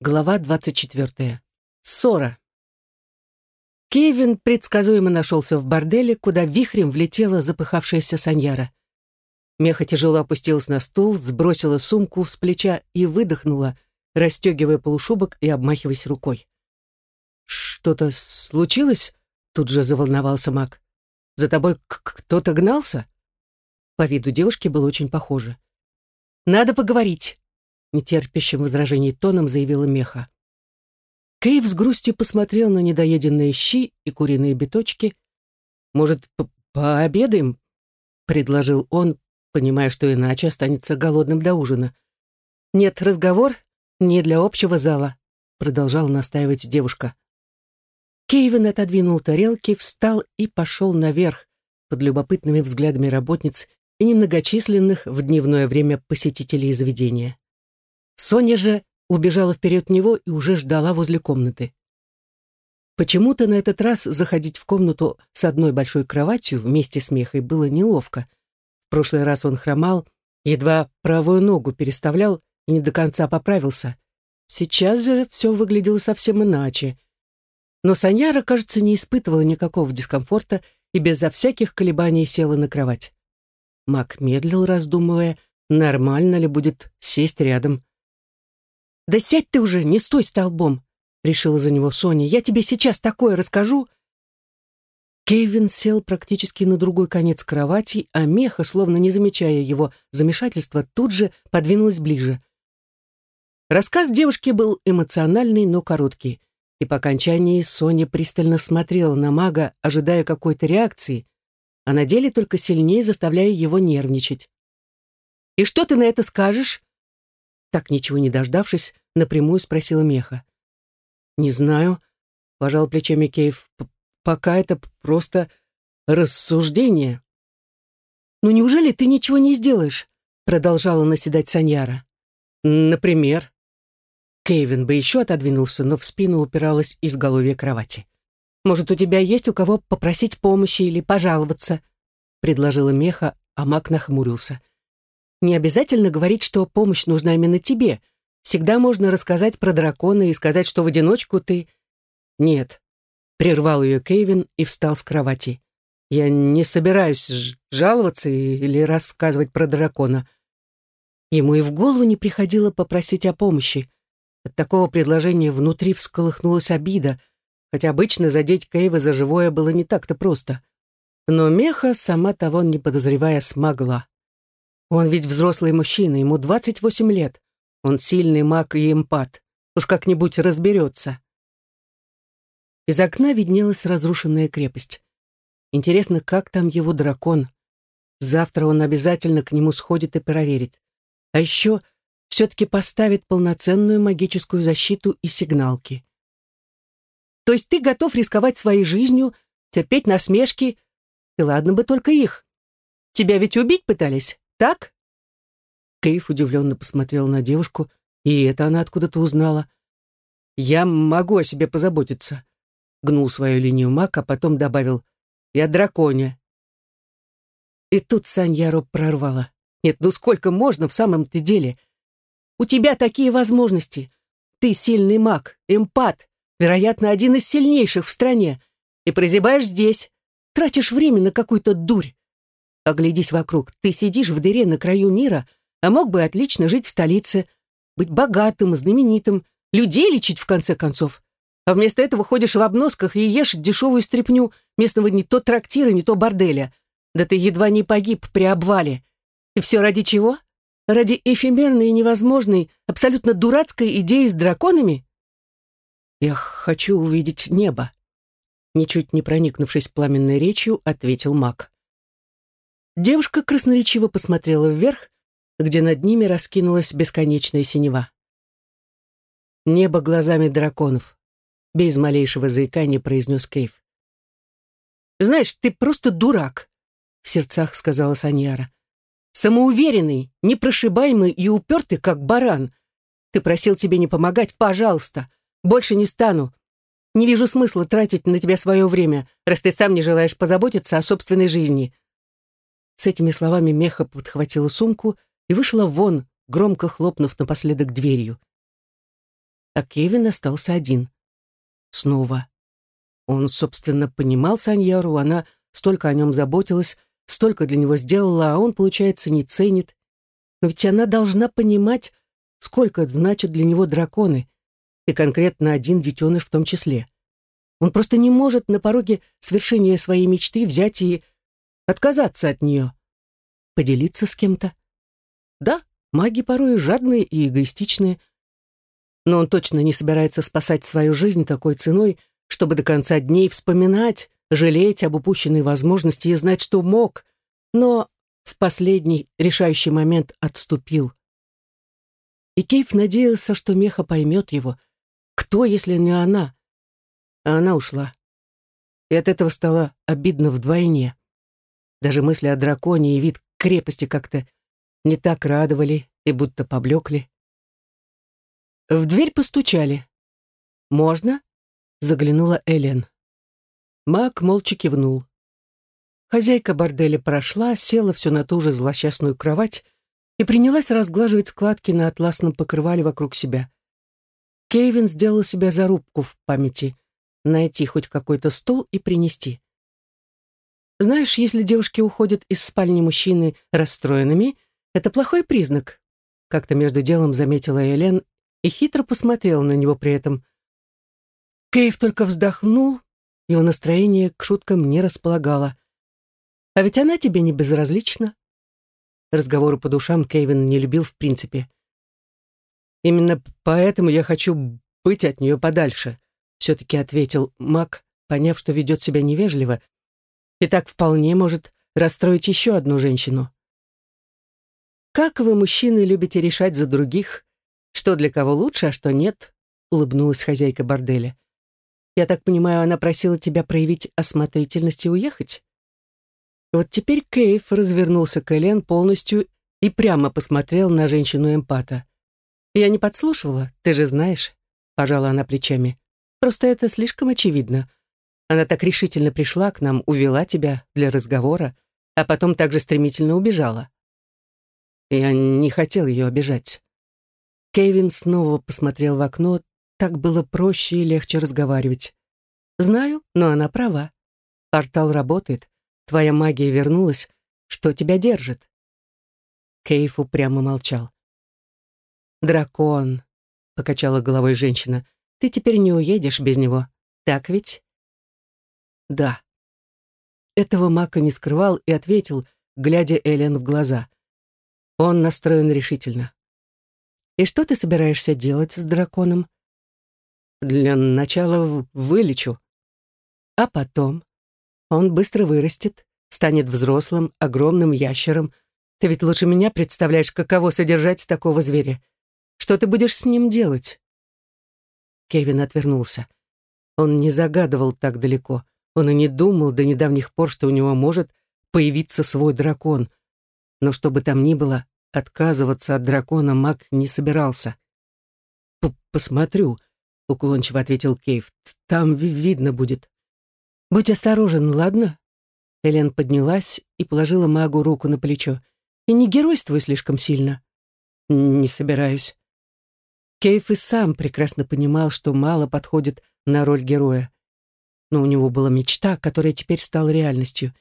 Глава 24. Ссора. Кевин предсказуемо нашелся в борделе, куда вихрем влетела запыхавшаяся Саньяра. Меха тяжело опустилась на стул, сбросила сумку с плеча и выдохнула, расстегивая полушубок и обмахиваясь рукой. «Что-то случилось?» — тут же заволновался маг. «За тобой кто-то гнался?» По виду девушки было очень похоже. «Надо поговорить», нетерпящим возражений тоном заявила Меха. Кейв с грустью посмотрел на недоеденные щи и куриные биточки. «Может, пообедаем?» — предложил он, понимая, что иначе останется голодным до ужина. «Нет, разговор не для общего зала», — продолжала настаивать девушка. Кейвин отодвинул тарелки, встал и пошел наверх под любопытными взглядами работниц и немногочисленных в дневное время посетителей заведения. Соня же убежала вперед него и уже ждала возле комнаты. Почему-то на этот раз заходить в комнату с одной большой кроватью вместе с Мехой было неловко. В прошлый раз он хромал, едва правую ногу переставлял и не до конца поправился. Сейчас же все выглядело совсем иначе. Но Саньяра, кажется, не испытывала никакого дискомфорта и безо всяких колебаний села на кровать. Мак медлил, раздумывая, нормально ли будет сесть рядом. «Да сядь ты уже, не стой столбом!» — решила за него Соня. «Я тебе сейчас такое расскажу!» Кевин сел практически на другой конец кровати, а Меха, словно не замечая его замешательства, тут же подвинулась ближе. Рассказ девушки был эмоциональный, но короткий, и по окончании Соня пристально смотрела на мага, ожидая какой-то реакции, а на деле только сильнее заставляя его нервничать. «И что ты на это скажешь?» Так ничего не дождавшись, напрямую спросила Меха. «Не знаю», — пожал плечами Кейв, — «пока это просто рассуждение». «Ну неужели ты ничего не сделаешь?» — продолжала наседать Саньяра. «Например?» Кейвин бы еще отодвинулся, но в спину упиралась изголовье кровати. «Может, у тебя есть у кого попросить помощи или пожаловаться?» — предложила Меха, а Мак нахмурился. Не обязательно говорить, что помощь нужна именно тебе. Всегда можно рассказать про дракона и сказать, что в одиночку ты... Нет. Прервал ее Кейвин и встал с кровати. Я не собираюсь жаловаться или рассказывать про дракона. Ему и в голову не приходило попросить о помощи. От такого предложения внутри всколыхнулась обида, хотя обычно задеть Кейва за живое было не так-то просто. Но Меха, сама того не подозревая, смогла. Он ведь взрослый мужчина, ему 28 лет. Он сильный маг и эмпат. Уж как-нибудь разберется. Из окна виднелась разрушенная крепость. Интересно, как там его дракон? Завтра он обязательно к нему сходит и проверит. А еще все-таки поставит полноценную магическую защиту и сигналки. То есть ты готов рисковать своей жизнью, терпеть насмешки, и ладно бы только их. Тебя ведь убить пытались? Так?» Кейв удивленно посмотрел на девушку, и это она откуда-то узнала. «Я могу о себе позаботиться», — гнул свою линию маг, а потом добавил «Я драконя». И тут Саньяру прорвала. «Нет, ну сколько можно в самом-то деле? У тебя такие возможности. Ты сильный маг, эмпат, вероятно, один из сильнейших в стране, и прозябаешь здесь, тратишь время на какую-то дурь. Оглядись вокруг. Ты сидишь в дыре на краю мира, а мог бы отлично жить в столице, быть богатым, знаменитым, людей лечить в конце концов. А вместо этого ходишь в обносках и ешь дешевую стряпню местного не то трактира, не то борделя. Да ты едва не погиб при обвале. И все ради чего? Ради эфемерной и невозможной, абсолютно дурацкой идеи с драконами? Я хочу увидеть небо. Ничуть не проникнувшись пламенной речью, ответил маг. Девушка красноречиво посмотрела вверх, где над ними раскинулась бесконечная синева. «Небо глазами драконов», — без малейшего заикания произнес Кейв. «Знаешь, ты просто дурак», — в сердцах сказала Саньяра. «Самоуверенный, непрошибаемый и упертый, как баран. Ты просил тебе не помогать, пожалуйста. Больше не стану. Не вижу смысла тратить на тебя свое время, раз ты сам не желаешь позаботиться о собственной жизни. С этими словами Меха подхватила сумку и вышла вон, громко хлопнув напоследок дверью. а Кевин остался один. Снова. Он, собственно, понимал Саньяру, она столько о нем заботилась, столько для него сделала, а он, получается, не ценит. Но ведь она должна понимать, сколько значат для него драконы, и конкретно один детеныш в том числе. Он просто не может на пороге свершения своей мечты взять и отказаться от нее. Поделиться с кем-то. Да, маги порой жадные и эгоистичные, но он точно не собирается спасать свою жизнь такой ценой, чтобы до конца дней вспоминать, жалеть об упущенной возможности и знать, что мог, но в последний решающий момент отступил. И Кейв надеялся, что Меха поймет его. Кто, если не она? А она ушла. И от этого стало обидно вдвойне. Даже мысли о драконе и вид крепости как-то не так радовали и будто поблекли. В дверь постучали. «Можно?» — заглянула Элен. Мак молча кивнул. Хозяйка борделя прошла, села все на ту же злосчастную кровать и принялась разглаживать складки на атласном покрывале вокруг себя. Кейвин сделал себе зарубку в памяти — найти хоть какой-то стул и принести. Знаешь, если девушки уходят из спальни мужчины расстроенными, это плохой признак. Как-то между делом заметила Элен и хитро посмотрела на него при этом. Кейв только вздохнул, его настроение к шуткам не располагало. А ведь она тебе не безразлична. Разговоры по душам Кевин не любил в принципе. Именно поэтому я хочу быть от нее подальше, все-таки ответил Мак, поняв, что ведет себя невежливо, и так вполне может расстроить еще одну женщину. «Как вы, мужчины, любите решать за других, что для кого лучше, а что нет?» — улыбнулась хозяйка борделя. «Я так понимаю, она просила тебя проявить осмотрительность и уехать?» Вот теперь Кейв развернулся к Элен полностью и прямо посмотрел на женщину-эмпата. «Я не подслушивала, ты же знаешь», — пожала она плечами. «Просто это слишком очевидно. Она так решительно пришла к нам, увела тебя для разговора, а потом также стремительно убежала». Я не хотел ее обижать. Кевин снова посмотрел в окно, так было проще и легче разговаривать. «Знаю, но она права. Портал работает, Твоя магия вернулась. Что тебя держит?» Кейф упрямо молчал. «Дракон», — покачала головой женщина, — «ты теперь не уедешь без него, так ведь?» «Да». Этого Мака не скрывал и ответил, глядя Элен в глаза. Он настроен решительно. «И что ты собираешься делать с драконом?» «Для начала вылечу. А потом?» Он быстро вырастет, станет взрослым, огромным ящером. Ты ведь лучше меня представляешь, каково содержать такого зверя. Что ты будешь с ним делать?» Кевин отвернулся. Он не загадывал так далеко. Он и не думал до недавних пор, что у него может появиться свой дракон. Но что бы там ни было, отказываться от дракона маг не собирался. «Посмотрю», — уклончиво ответил Кейв. «Там видно будет». «Будь осторожен, ладно?» Элен поднялась и положила магу руку на плечо. «И не геройствуй слишком сильно». «Не собираюсь». Кейф и сам прекрасно понимал, что мало подходит на роль героя. Но у него была мечта, которая теперь стала реальностью.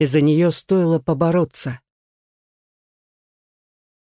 Из-за нее стоило побороться.